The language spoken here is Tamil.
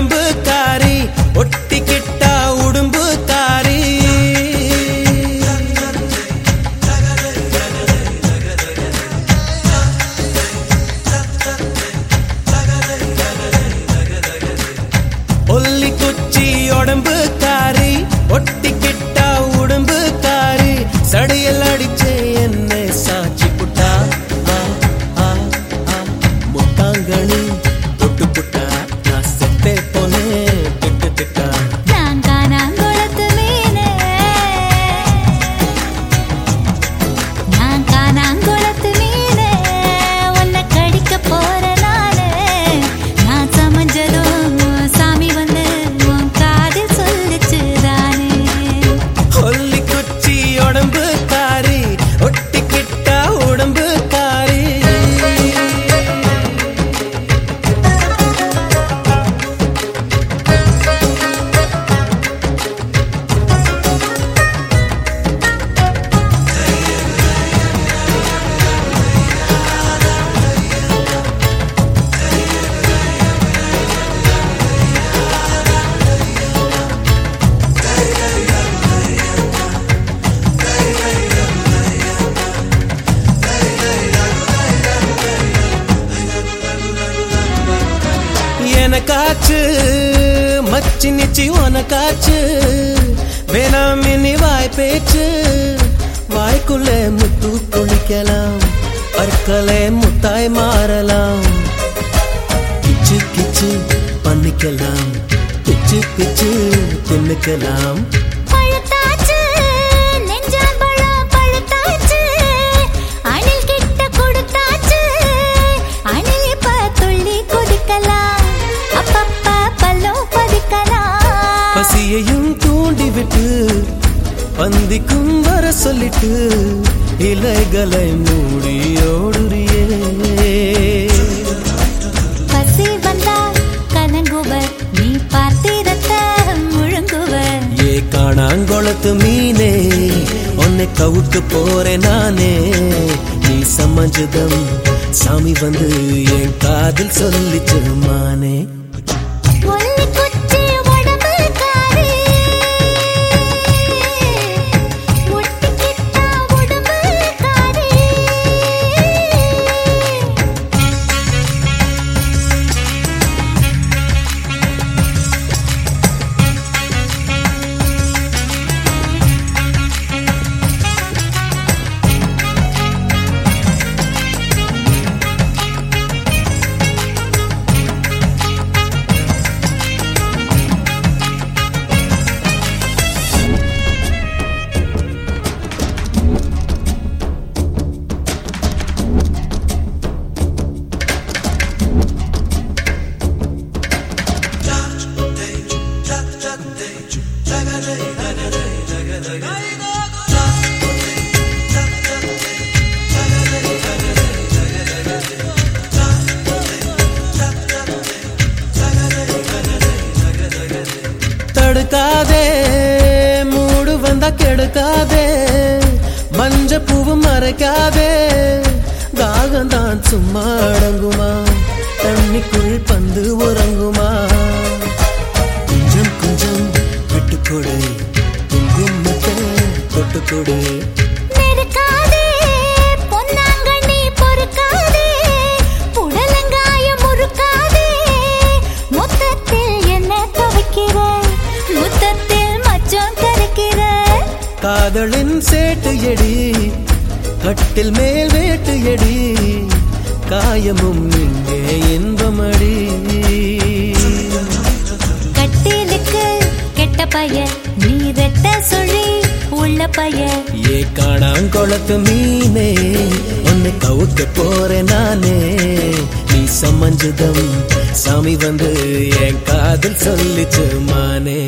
remember நிச்சி நிச்சி உனக்காச்சு. வேணாம் இனி வாய் பேச்சு. வாய்க்குள்ள முத்து குளிக்கலாம். பற்களே முத்தாய் மாறலாம். கிச்சு கிச்சு பண்ணிக்கலாம். பிச்சு பிச்சு தின்னுக்கலாம். தூண்டிவிட்டு பந்திக்கும் வர சொல்லிட்டு இலைகளை மூடி ஓடுறியே. பசி வந்தா கலங்குவர் நீ பாத்திரத்தை முழுங்குவர். ஏ காணாங்கொளத்து மீனே உன்னை கவுட்டு போறேன் நானே. நீ சமஞ்சதம் சாமி வந்து என் காதில் சொல்லிச்சு மானே. எடுக்காதே. மஞ்ச பூவும் மறைக்காதே. தாகம் தான் சும்மா அடங்குமா? தண்ணிக்குள் பந்து உறங்குமா? கொஞ்சம் கொஞ்சம் விட்டுக்கொடு. குங்குமத்தை தொட்டுக்கொடு. நெருக்காதே காதலின் சேட்டு எடி கட்டில் மேல் வேட்டு எடி காயமும் இங்கே இன்பமடி. கட்டிலுக்கு கெட்ட பைய நீ ரெட்ட சொல்லி உள்ள பைய ஏ காணாங்கொளத்து மீனே உன்னை கவுக்க போறேன் நானே. நீ சமஞ்சதம் சாமி வந்து என் காதல் சொல்லிச்சு மானே.